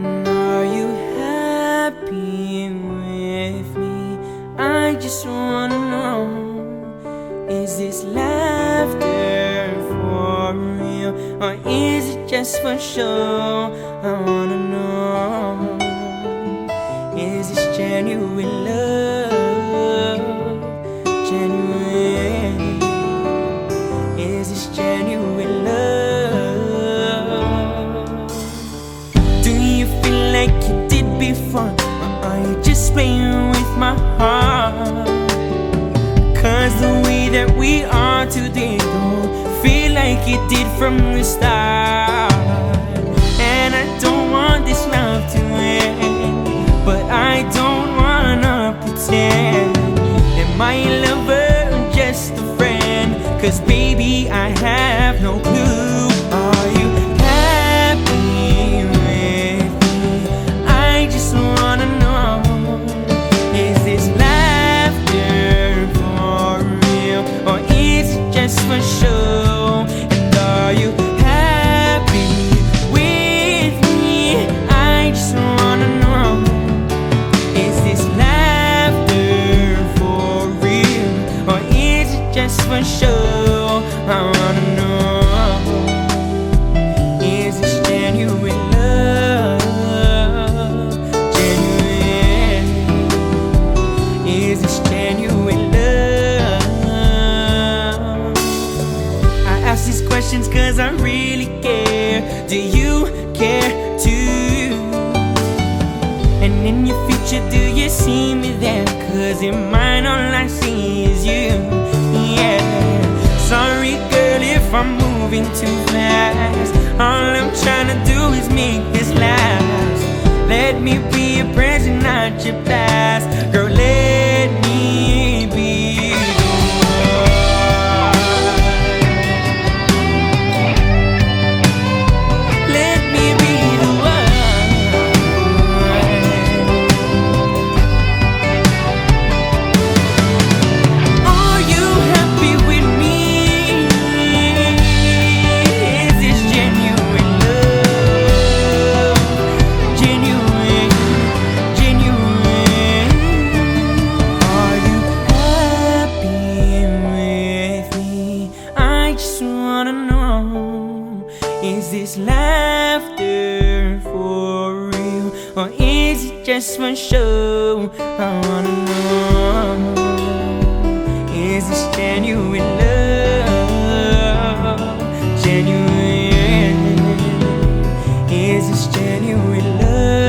Are you happy with me? I just wanna know Is this laughter for real? Or is it just for show? I wanna know Is this genuine love? With my heart? Cause the way that we are today don't feel like it did from the start. And I don't want this love to end, but I don't wanna pretend. Am a lover just a friend? Cause baby, I have no clue. Are you for show? And are you happy with me? I just wanna know Is this laughter for real Or is it just for show? Cause I really care. Do you care too? And in your future, do you see me there? Cause in mine, all I see is you. Yeah. Sorry, girl, if I'm moving too fast. All I'm trying to do is make this last. Let me be your present, not your past. Girl, Is this laughter for real? Or is it just for show? I wanna know Is this genuine love? Genuine Is this genuine love?